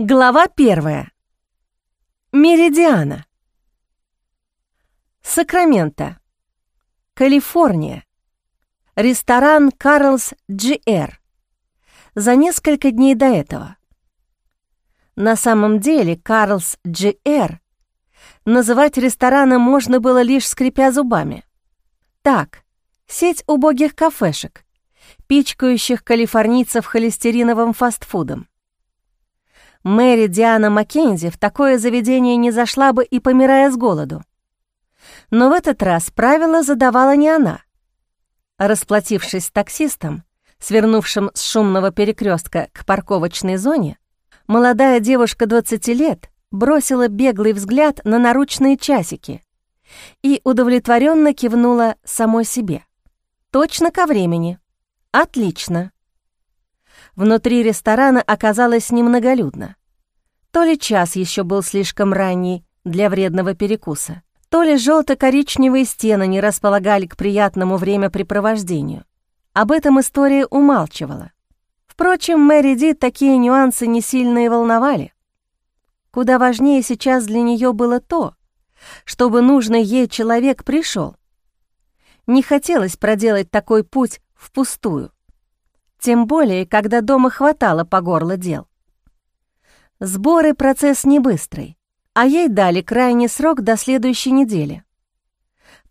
Глава первая. Меридиана. Сакраменто. Калифорния. Ресторан «Карлс GR». За несколько дней до этого. На самом деле «Карлс GR» называть рестораном можно было лишь скрипя зубами. Так, сеть убогих кафешек, пичкающих калифорнийцев холестериновым фастфудом. Мэри Диана Маккензи в такое заведение не зашла бы и помирая с голоду. Но в этот раз правила задавала не она. Расплатившись с таксистом, свернувшим с шумного перекрестка к парковочной зоне, молодая девушка 20 лет бросила беглый взгляд на наручные часики и удовлетворенно кивнула самой себе. «Точно ко времени. Отлично». Внутри ресторана оказалось немноголюдно. То ли час еще был слишком ранний для вредного перекуса, то ли желто-коричневые стены не располагали к приятному времяпрепровождению. Об этом история умалчивала. Впрочем, Мэри Ди такие нюансы не сильно и волновали. Куда важнее сейчас для нее было то, чтобы нужный ей человек пришел. Не хотелось проделать такой путь впустую. Тем более, когда дома хватало по горло дел. Сборы — процесс не быстрый, а ей дали крайний срок до следующей недели.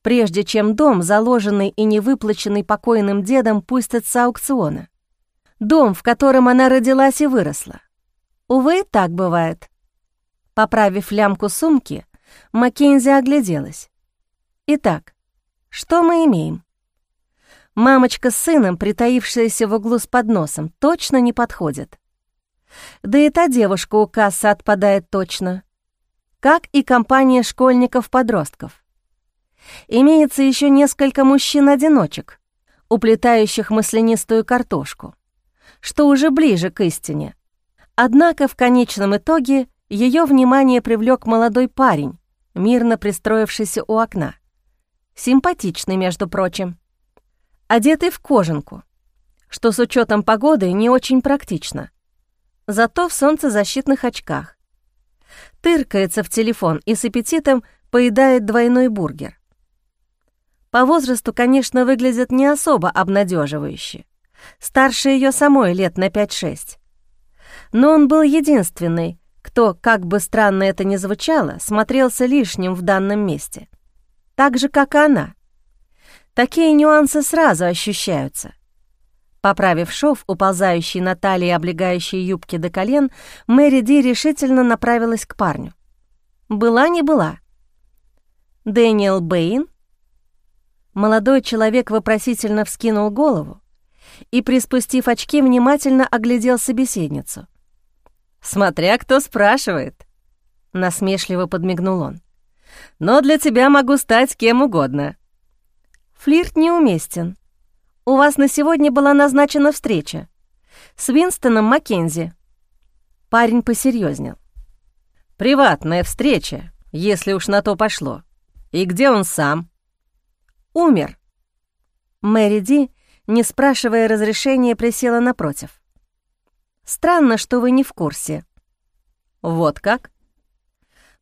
Прежде чем дом, заложенный и не выплаченный покойным дедом, пустят с аукциона. Дом, в котором она родилась и выросла. Увы, так бывает. Поправив лямку сумки, Маккензи огляделась. Итак, что мы имеем? Мамочка с сыном, притаившаяся в углу с подносом, точно не подходит. Да и та девушка у кассы отпадает точно. Как и компания школьников-подростков. Имеется еще несколько мужчин-одиночек, уплетающих маслянистую картошку, что уже ближе к истине. Однако в конечном итоге ее внимание привлек молодой парень, мирно пристроившийся у окна. Симпатичный, между прочим одетый в кожанку, что с учетом погоды не очень практично. Зато в солнцезащитных очках. Тыркается в телефон и с аппетитом поедает двойной бургер. По возрасту, конечно, выглядит не особо обнадеживающе. Старше ее самой лет на 5-6. Но он был единственный, кто, как бы странно это ни звучало, смотрелся лишним в данном месте. Так же, как и она. Такие нюансы сразу ощущаются. Поправив шов, уползающий на талии облегающей юбки до колен, Мэри Ди решительно направилась к парню. Была не была. «Дэниел Бэйн?» Молодой человек вопросительно вскинул голову и, приспустив очки, внимательно оглядел собеседницу. «Смотря кто спрашивает», — насмешливо подмигнул он. «Но для тебя могу стать кем угодно. Флирт неуместен. У вас на сегодня была назначена встреча с Винстоном Маккензи. Парень посерьезнел. Приватная встреча, если уж на то пошло. И где он сам? Умер. Мэри Ди, не спрашивая разрешения, присела напротив. Странно, что вы не в курсе. Вот как?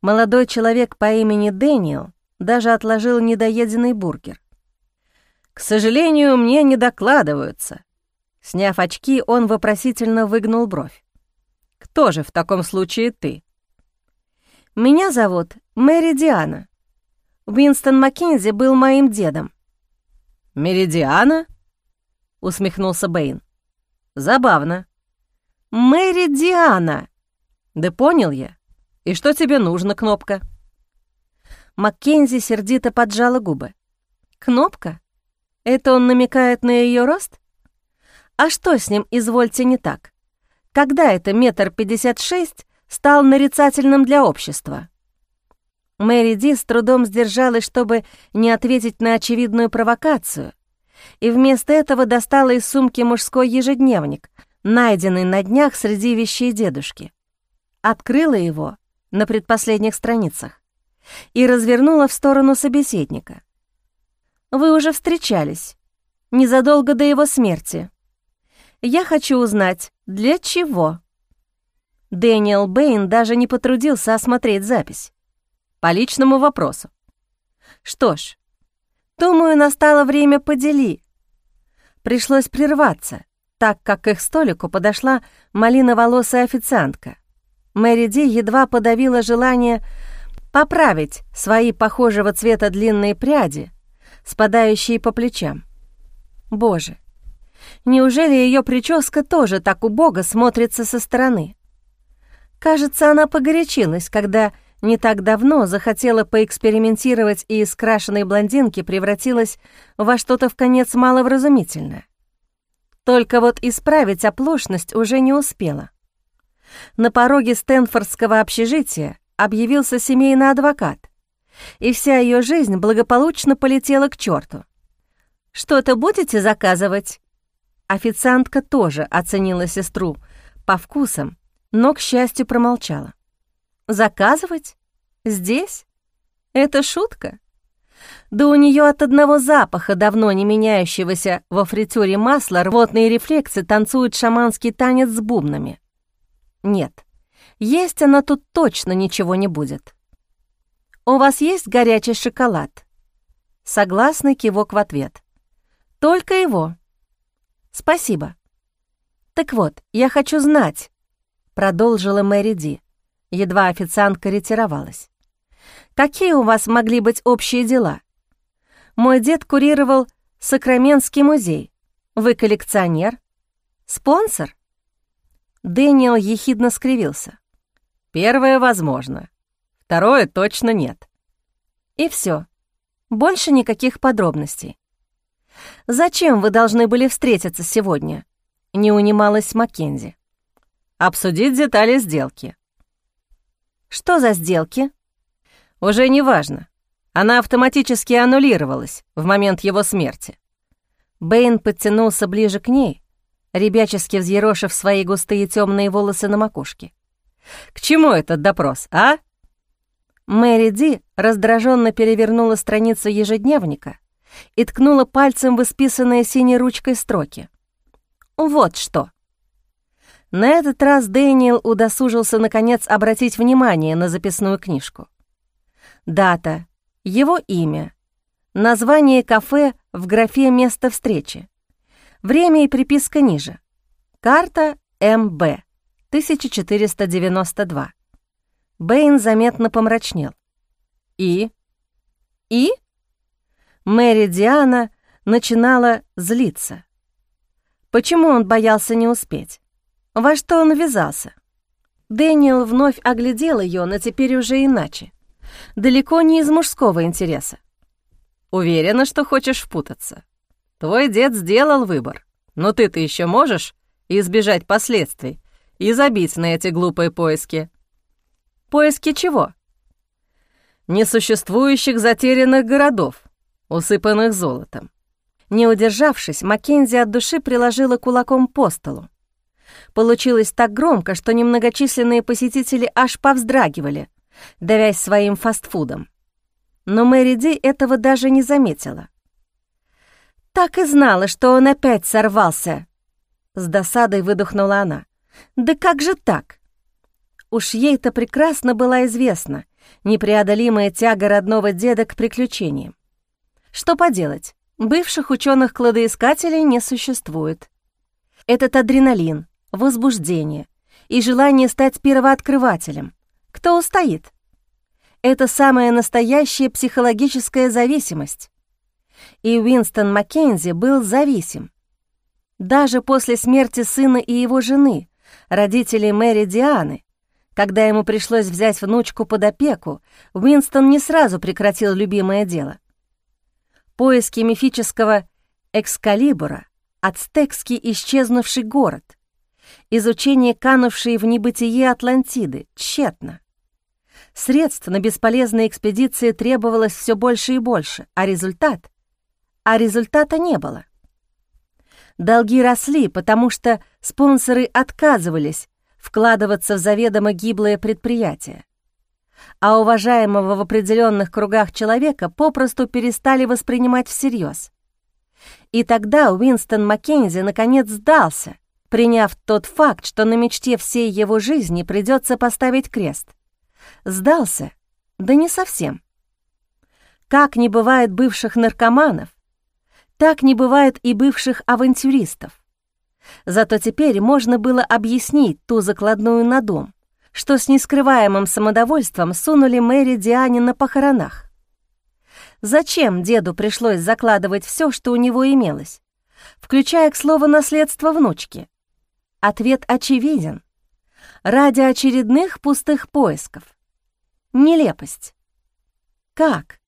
Молодой человек по имени Дэниел даже отложил недоеденный бургер. «К сожалению, мне не докладываются». Сняв очки, он вопросительно выгнул бровь. «Кто же в таком случае ты?» «Меня зовут Мэри Диана. Уинстон Маккензи был моим дедом». «Меридиана?» — усмехнулся Бэйн. «Забавно». «Мэри Диана!» «Да понял я. И что тебе нужно, Кнопка?» Маккензи сердито поджала губы. «Кнопка? Это он намекает на ее рост? А что с ним, извольте, не так? Когда это метр пятьдесят шесть стал нарицательным для общества? Мэри Ди с трудом сдержалась, чтобы не ответить на очевидную провокацию, и вместо этого достала из сумки мужской ежедневник, найденный на днях среди вещей дедушки. Открыла его на предпоследних страницах и развернула в сторону собеседника. Вы уже встречались, незадолго до его смерти. Я хочу узнать, для чего?» Дэниел Бэйн даже не потрудился осмотреть запись. По личному вопросу. Что ж, думаю, настало время подели. Пришлось прерваться, так как к их столику подошла малиноволосая официантка. Мэри Ди едва подавила желание поправить свои похожего цвета длинные пряди, спадающие по плечам. Боже, неужели ее прическа тоже так убого смотрится со стороны? Кажется, она погорячилась, когда не так давно захотела поэкспериментировать и из крашеной блондинки превратилась во что-то в конец маловразумительное. Только вот исправить оплошность уже не успела. На пороге Стэнфордского общежития объявился семейный адвокат, и вся ее жизнь благополучно полетела к черту. «Что-то будете заказывать?» Официантка тоже оценила сестру по вкусам, но, к счастью, промолчала. «Заказывать? Здесь? Это шутка?» Да у нее от одного запаха, давно не меняющегося во фритюре масла, рвотные рефлексы танцуют шаманский танец с бубнами. Нет, есть она тут точно ничего не будет. «У вас есть горячий шоколад?» Согласный кивок в ответ. «Только его». «Спасибо». «Так вот, я хочу знать», — продолжила Мэри Ди. Едва официантка ретировалась. «Какие у вас могли быть общие дела? Мой дед курировал Сакраменский музей. Вы коллекционер? Спонсор?» Дэниел ехидно скривился. «Первое возможно. Второе точно нет. И все. Больше никаких подробностей. «Зачем вы должны были встретиться сегодня?» — не унималась Маккензи. «Обсудить детали сделки». «Что за сделки?» «Уже не важно. Она автоматически аннулировалась в момент его смерти». Бэйн подтянулся ближе к ней, ребячески взъерошив свои густые темные волосы на макушке. «К чему этот допрос, а?» Мэри Ди раздраженно перевернула страницу ежедневника и ткнула пальцем в исписанные синей ручкой строки. «Вот что!» На этот раз Дэниел удосужился наконец обратить внимание на записную книжку. Дата, его имя, название кафе в графе «Место встречи», время и приписка ниже, карта МБ, 1492. Бэйн заметно помрачнел. «И?» «И?» Мэри Диана начинала злиться. Почему он боялся не успеть? Во что он ввязался? Дэниел вновь оглядел ее, но теперь уже иначе. Далеко не из мужского интереса. Уверена, что хочешь впутаться. Твой дед сделал выбор, но ты-то еще можешь избежать последствий и забить на эти глупые поиски. Поиски чего? Несуществующих затерянных городов, усыпанных золотом. Не удержавшись, Маккензи от души приложила кулаком по столу. Получилось так громко, что немногочисленные посетители аж повздрагивали, давясь своим фастфудом. Но Мэри Ди этого даже не заметила. «Так и знала, что он опять сорвался!» С досадой выдохнула она. «Да как же так? Уж ей-то прекрасно была известна непреодолимая тяга родного деда к приключениям. Что поделать, бывших ученых-кладоискателей не существует. Этот адреналин, возбуждение и желание стать первооткрывателем. Кто устоит? Это самая настоящая психологическая зависимость. И Уинстон Маккензи был зависим. Даже после смерти сына и его жены, родителей Мэри Дианы, когда ему пришлось взять внучку под опеку, Уинстон не сразу прекратил любимое дело. Поиски мифического Экскалибура, ацтекский исчезнувший город, изучение канувшей в небытие Атлантиды, тщетно. Средств на бесполезные экспедиции требовалось все больше и больше, а результат? А результата не было. Долги росли, потому что спонсоры отказывались вкладываться в заведомо гиблое предприятие. А уважаемого в определенных кругах человека попросту перестали воспринимать всерьез. И тогда Уинстон Маккензи наконец сдался, приняв тот факт, что на мечте всей его жизни придется поставить крест. Сдался? Да не совсем. Как не бывает бывших наркоманов, так не бывает и бывших авантюристов. Зато теперь можно было объяснить ту закладную на дом, что с нескрываемым самодовольством сунули Мэри Диане на похоронах. Зачем деду пришлось закладывать все, что у него имелось, включая, к слову, наследство внучки? Ответ очевиден. Ради очередных пустых поисков. Нелепость. Как?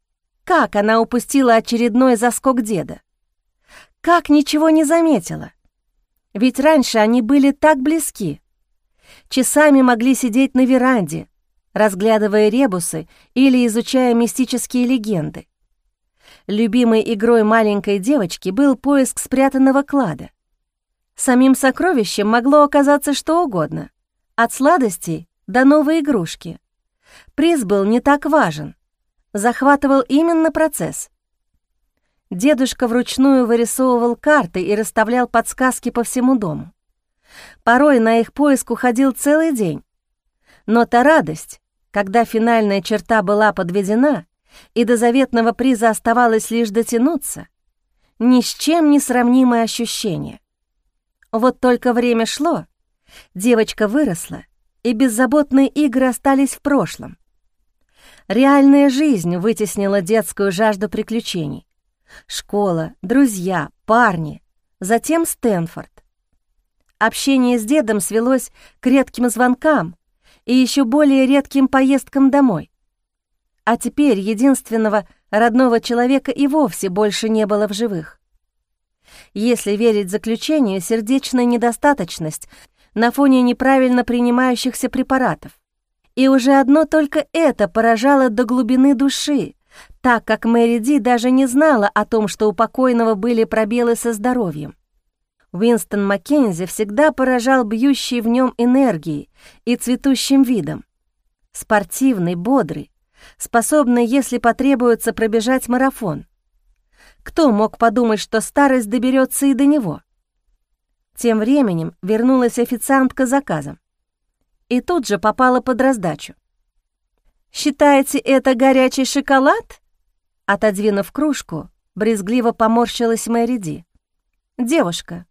Как она упустила очередной заскок деда? Как ничего не заметила? Ведь раньше они были так близки. Часами могли сидеть на веранде, разглядывая ребусы или изучая мистические легенды. Любимой игрой маленькой девочки был поиск спрятанного клада. Самим сокровищем могло оказаться что угодно, от сладостей до новой игрушки. Приз был не так важен, захватывал именно процесс. Дедушка вручную вырисовывал карты и расставлял подсказки по всему дому. Порой на их поиск уходил целый день. Но та радость, когда финальная черта была подведена, и до заветного приза оставалось лишь дотянуться, ни с чем не сравнимое ощущение. Вот только время шло, девочка выросла, и беззаботные игры остались в прошлом. Реальная жизнь вытеснила детскую жажду приключений. Школа, друзья, парни, затем Стэнфорд. Общение с дедом свелось к редким звонкам и еще более редким поездкам домой. А теперь единственного родного человека и вовсе больше не было в живых. Если верить заключению, сердечная недостаточность на фоне неправильно принимающихся препаратов. И уже одно только это поражало до глубины души, так как Мэри Ди даже не знала о том, что у покойного были пробелы со здоровьем. Уинстон Маккензи всегда поражал бьющей в нем энергией и цветущим видом. Спортивный, бодрый, способный, если потребуется, пробежать марафон. Кто мог подумать, что старость доберется и до него? Тем временем вернулась официантка с заказом. И тут же попала под раздачу. «Считаете это горячий шоколад?» Отодвинув кружку, брезгливо поморщилась Мэри Ди. «Девушка,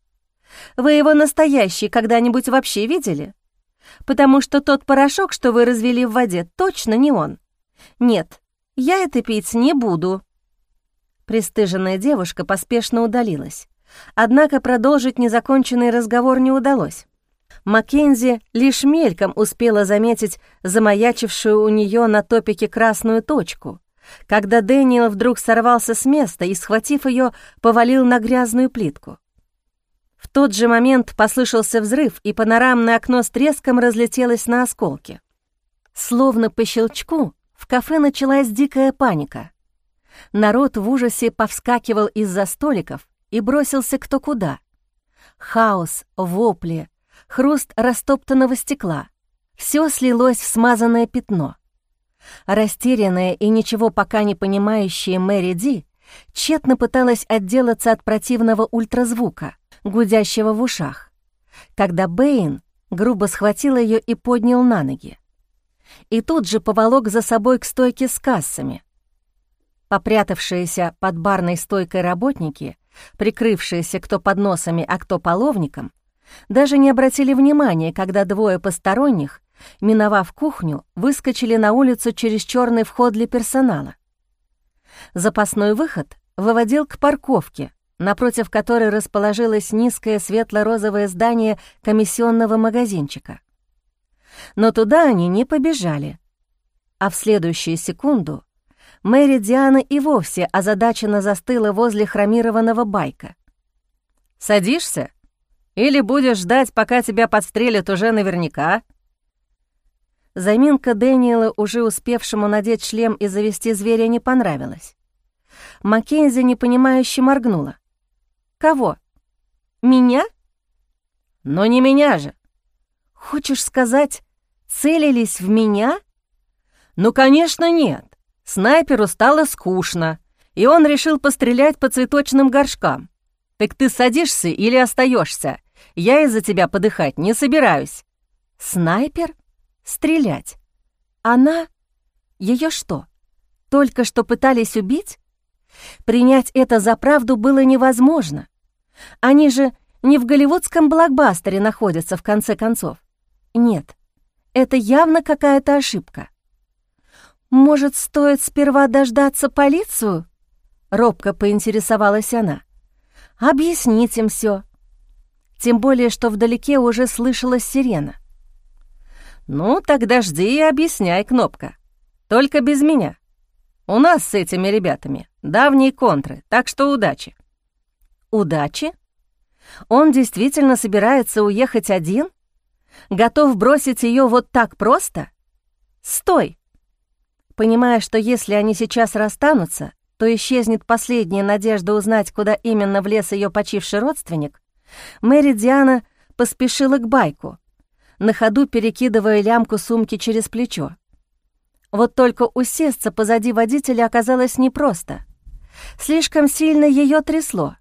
вы его настоящий когда-нибудь вообще видели? Потому что тот порошок, что вы развели в воде, точно не он. Нет, я это пить не буду». Престыженная девушка поспешно удалилась. Однако продолжить незаконченный разговор не удалось. Маккензи лишь мельком успела заметить замаячившую у нее на топике красную точку, когда Дэниел вдруг сорвался с места и, схватив ее, повалил на грязную плитку. В тот же момент послышался взрыв, и панорамное окно с треском разлетелось на осколки. Словно по щелчку в кафе началась дикая паника. Народ в ужасе повскакивал из-за столиков и бросился кто куда. Хаос, вопли, хруст растоптанного стекла. Все слилось в смазанное пятно. Растерянная и ничего пока не понимающая Мэри Ди тщетно пыталась отделаться от противного ультразвука, гудящего в ушах, когда Бэйн грубо схватил ее и поднял на ноги. И тут же поволок за собой к стойке с кассами. Попрятавшиеся под барной стойкой работники, прикрывшиеся кто подносами, а кто половником, даже не обратили внимания, когда двое посторонних, миновав кухню, выскочили на улицу через черный вход для персонала. Запасной выход выводил к парковке, напротив которой расположилось низкое светло-розовое здание комиссионного магазинчика. Но туда они не побежали. А в следующую секунду Мэри Диана и вовсе озадаченно застыла возле хромированного байка. «Садишься?» Или будешь ждать, пока тебя подстрелят уже наверняка?» Заминка Дэниела, уже успевшему надеть шлем и завести зверя, не понравилась. Маккензи непонимающе моргнула. «Кого? Меня?» «Но не меня же!» «Хочешь сказать, целились в меня?» «Ну, конечно, нет. Снайперу стало скучно, и он решил пострелять по цветочным горшкам. Так ты садишься или остаешься, Я из-за тебя подыхать не собираюсь». «Снайпер? Стрелять? Она? Ее что, только что пытались убить?» Принять это за правду было невозможно. Они же не в голливудском блокбастере находятся в конце концов. Нет, это явно какая-то ошибка. «Может, стоит сперва дождаться полицию?» Робко поинтересовалась она. «Объяснить им все. Тем более, что вдалеке уже слышалась сирена. «Ну, тогда жди и объясняй, Кнопка. Только без меня. У нас с этими ребятами давние контры, так что удачи». «Удачи? Он действительно собирается уехать один? Готов бросить ее вот так просто? Стой!» Понимая, что если они сейчас расстанутся, то исчезнет последняя надежда узнать, куда именно влез ее почивший родственник, Мэри Диана поспешила к байку, на ходу перекидывая лямку сумки через плечо. Вот только усесться позади водителя оказалось непросто. Слишком сильно ее трясло.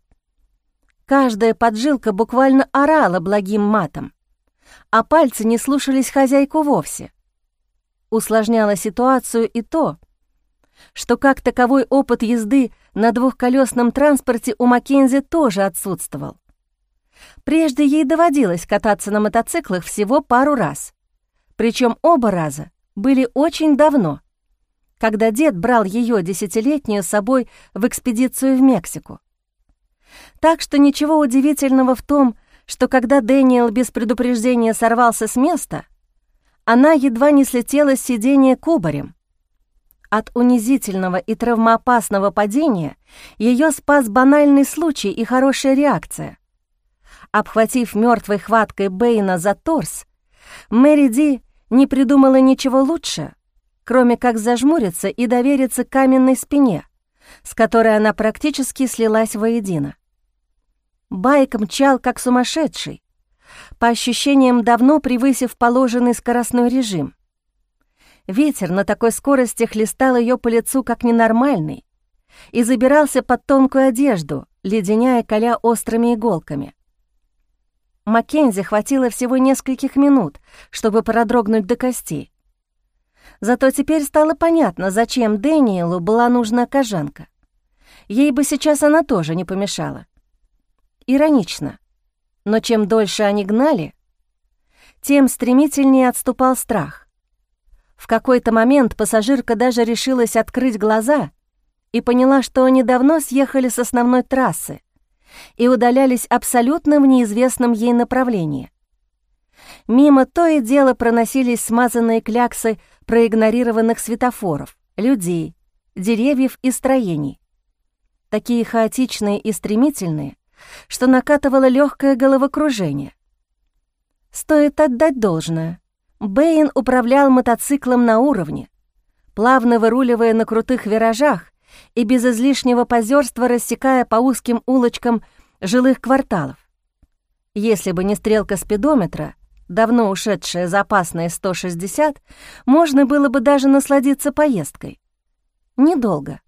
Каждая поджилка буквально орала благим матом, а пальцы не слушались хозяйку вовсе. Усложняло ситуацию и то, что как таковой опыт езды на двухколесном транспорте у Маккензи тоже отсутствовал. Прежде ей доводилось кататься на мотоциклах всего пару раз. Причем оба раза были очень давно, когда дед брал ее десятилетнюю с собой в экспедицию в Мексику. Так что ничего удивительного в том, что когда Дэниел без предупреждения сорвался с места, она едва не слетела с сиденья кубарем. От унизительного и травмоопасного падения ее спас банальный случай и хорошая реакция — Обхватив мертвой хваткой Бэйна за торс, Мэри Ди не придумала ничего лучше, кроме как зажмуриться и довериться каменной спине, с которой она практически слилась воедино. Байк мчал как сумасшедший, по ощущениям давно превысив положенный скоростной режим. Ветер на такой скорости хлестал ее по лицу как ненормальный и забирался под тонкую одежду, леденяя коля острыми иголками. Маккензи хватило всего нескольких минут, чтобы продрогнуть до костей. Зато теперь стало понятно, зачем Дэниелу была нужна кожанка. Ей бы сейчас она тоже не помешала. Иронично. Но чем дольше они гнали, тем стремительнее отступал страх. В какой-то момент пассажирка даже решилась открыть глаза и поняла, что они давно съехали с основной трассы, и удалялись абсолютно в неизвестном ей направлении. Мимо то и дело проносились смазанные кляксы проигнорированных светофоров, людей, деревьев и строений. Такие хаотичные и стремительные, что накатывало легкое головокружение. Стоит отдать должное. Бэйн управлял мотоциклом на уровне, плавно выруливая на крутых виражах и без излишнего позерства рассекая по узким улочкам жилых кварталов. Если бы не стрелка спидометра, давно ушедшая за опасные 160, можно было бы даже насладиться поездкой. Недолго.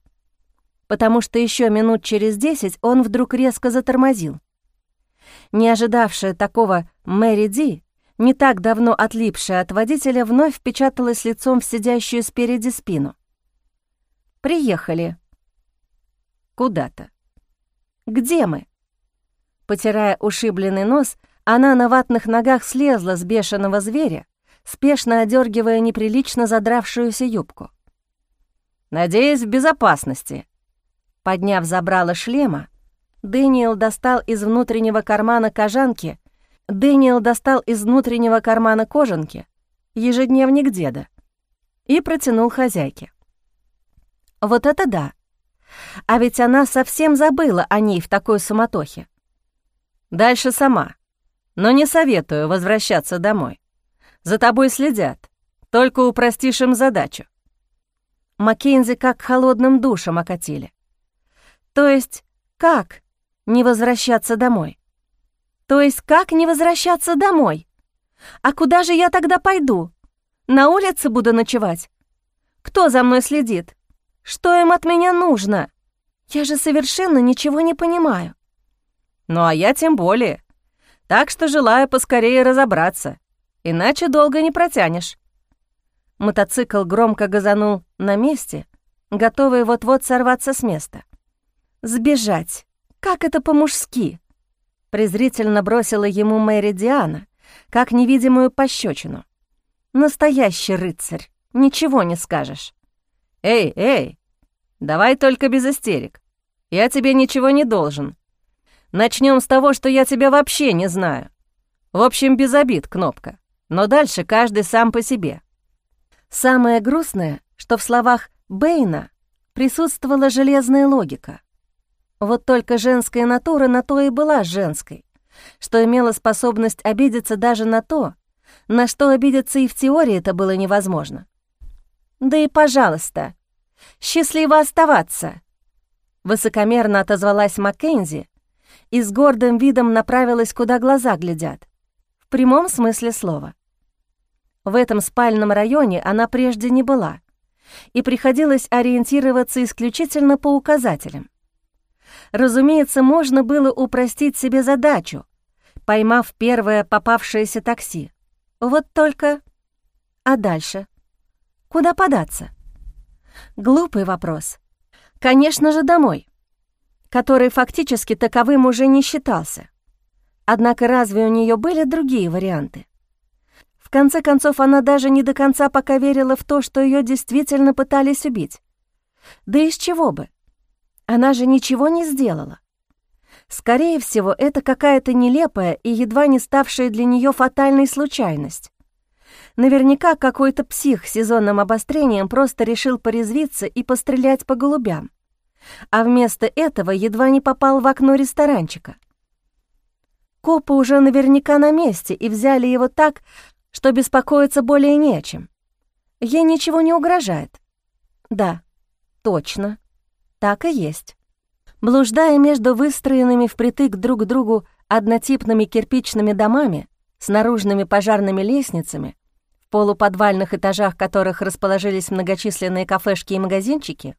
Потому что еще минут через десять он вдруг резко затормозил. Не ожидавшая такого Мэри Ди, не так давно отлипшая от водителя, вновь впечаталась лицом в сидящую спереди спину. «Приехали», куда-то. «Где мы?» Потирая ушибленный нос, она на ватных ногах слезла с бешеного зверя, спешно одергивая неприлично задравшуюся юбку. «Надеюсь, в безопасности». Подняв забрало шлема, Дэниел достал из внутреннего кармана кожанки, Дэниел достал из внутреннего кармана кожанки ежедневник деда и протянул хозяйке. «Вот это да! А ведь она совсем забыла о ней в такой суматохе. Дальше сама. Но не советую возвращаться домой. За тобой следят. Только упростишь им задачу. Маккензи как холодным душем окатили. То есть как не возвращаться домой? То есть как не возвращаться домой? А куда же я тогда пойду? На улице буду ночевать? Кто за мной следит? Что им от меня нужно? Я же совершенно ничего не понимаю. Ну а я тем более. Так что желаю поскорее разобраться, иначе долго не протянешь». Мотоцикл громко газанул на месте, готовый вот-вот сорваться с места. «Сбежать! Как это по-мужски!» Презрительно бросила ему Мэри Диана, как невидимую пощечину. «Настоящий рыцарь, ничего не скажешь». «Эй, эй, давай только без истерик. Я тебе ничего не должен. Начнем с того, что я тебя вообще не знаю. В общем, без обид, Кнопка. Но дальше каждый сам по себе». Самое грустное, что в словах Бэйна присутствовала железная логика. Вот только женская натура на то и была женской, что имела способность обидеться даже на то, на что обидеться и в теории это было невозможно. «Да и пожалуйста, счастливо оставаться!» Высокомерно отозвалась Маккензи и с гордым видом направилась, куда глаза глядят. В прямом смысле слова. В этом спальном районе она прежде не была, и приходилось ориентироваться исключительно по указателям. Разумеется, можно было упростить себе задачу, поймав первое попавшееся такси. Вот только... А дальше? Куда податься? Глупый вопрос. Конечно же, домой, который фактически таковым уже не считался. Однако разве у нее были другие варианты? В конце концов, она даже не до конца пока верила в то, что ее действительно пытались убить. Да из чего бы? Она же ничего не сделала. Скорее всего, это какая-то нелепая и едва не ставшая для нее фатальной случайность. Наверняка какой-то псих с сезонным обострением просто решил порезвиться и пострелять по голубям, а вместо этого едва не попал в окно ресторанчика. Копы уже наверняка на месте и взяли его так, что беспокоиться более не о чем. Ей ничего не угрожает. Да, точно. Так и есть. Блуждая между выстроенными впритык друг к другу однотипными кирпичными домами с наружными пожарными лестницами, в полуподвальных этажах которых расположились многочисленные кафешки и магазинчики,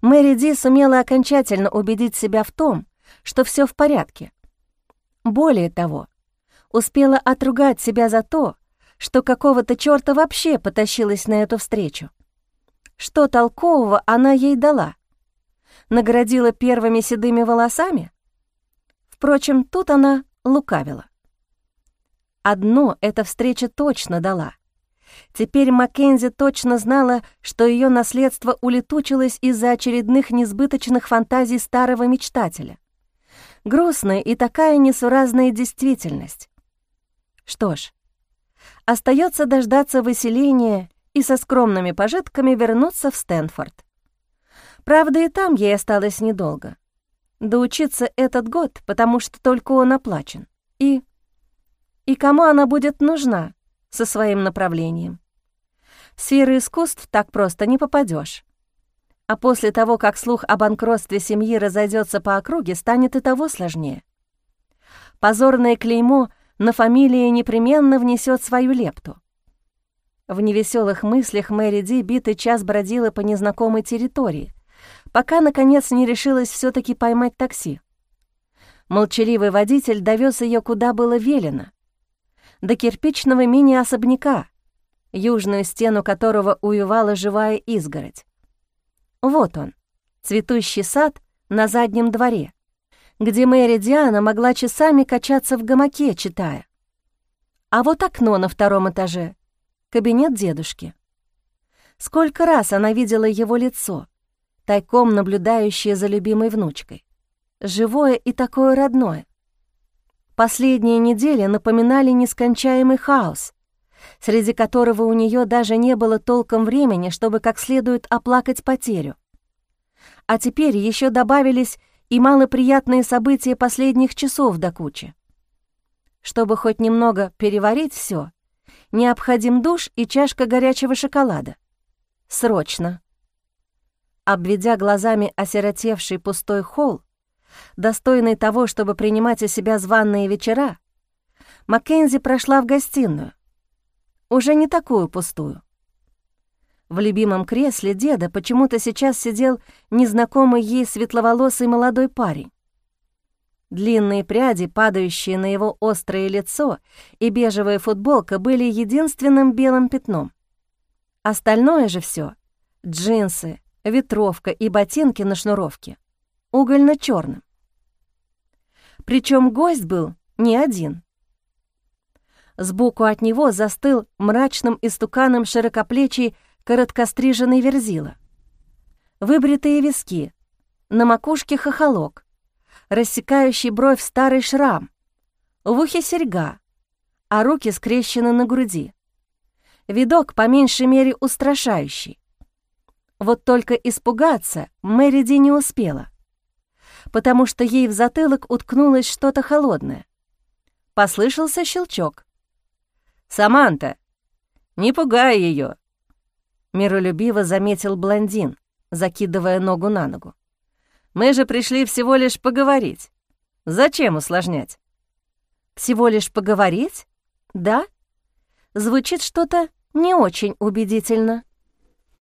Мэри Ди сумела окончательно убедить себя в том, что все в порядке. Более того, успела отругать себя за то, что какого-то чёрта вообще потащилась на эту встречу. Что толкового она ей дала? наградила первыми седыми волосами? Впрочем, тут она лукавила. Одно эта встреча точно дала. Теперь Маккензи точно знала, что ее наследство улетучилось из-за очередных несбыточных фантазий старого мечтателя. Грустная и такая несуразная действительность. Что ж, остается дождаться выселения и со скромными пожитками вернуться в Стэнфорд. Правда, и там ей осталось недолго. Доучиться этот год, потому что только он оплачен. И... И кому она будет нужна со своим направлением? В сферы искусств так просто не попадешь. А после того, как слух о банкротстве семьи разойдется по округе, станет и того сложнее. Позорное клеймо на фамилии непременно внесет свою лепту. В невеселых мыслях Мэри Ди битый час бродила по незнакомой территории — пока, наконец, не решилась все таки поймать такси. Молчаливый водитель довез ее куда было велено. До кирпичного мини-особняка, южную стену которого уевала живая изгородь. Вот он, цветущий сад на заднем дворе, где Мэри Диана могла часами качаться в гамаке, читая. А вот окно на втором этаже, кабинет дедушки. Сколько раз она видела его лицо — тайком наблюдающее за любимой внучкой. Живое и такое родное. Последние недели напоминали нескончаемый хаос, среди которого у нее даже не было толком времени, чтобы как следует оплакать потерю. А теперь еще добавились и малоприятные события последних часов до кучи. Чтобы хоть немного переварить все, необходим душ и чашка горячего шоколада. Срочно. Обведя глазами осиротевший пустой холл, достойный того, чтобы принимать у себя званные вечера, Маккензи прошла в гостиную, уже не такую пустую. В любимом кресле деда почему-то сейчас сидел незнакомый ей светловолосый молодой парень. Длинные пряди, падающие на его острое лицо, и бежевая футболка были единственным белым пятном. Остальное же все — джинсы, ветровка и ботинки на шнуровке — угольно черным Причем гость был не один. Сбоку от него застыл мрачным истуканом широкоплечий короткостриженный верзила. Выбритые виски, на макушке хохолок, рассекающий бровь старый шрам, в ухе серьга, а руки скрещены на груди. Видок, по меньшей мере, устрашающий. Вот только испугаться Мэриди не успела, потому что ей в затылок уткнулось что-то холодное. Послышался щелчок. «Саманта, не пугай ее!» Миролюбиво заметил блондин, закидывая ногу на ногу. «Мы же пришли всего лишь поговорить. Зачем усложнять?» «Всего лишь поговорить? Да? Звучит что-то не очень убедительно».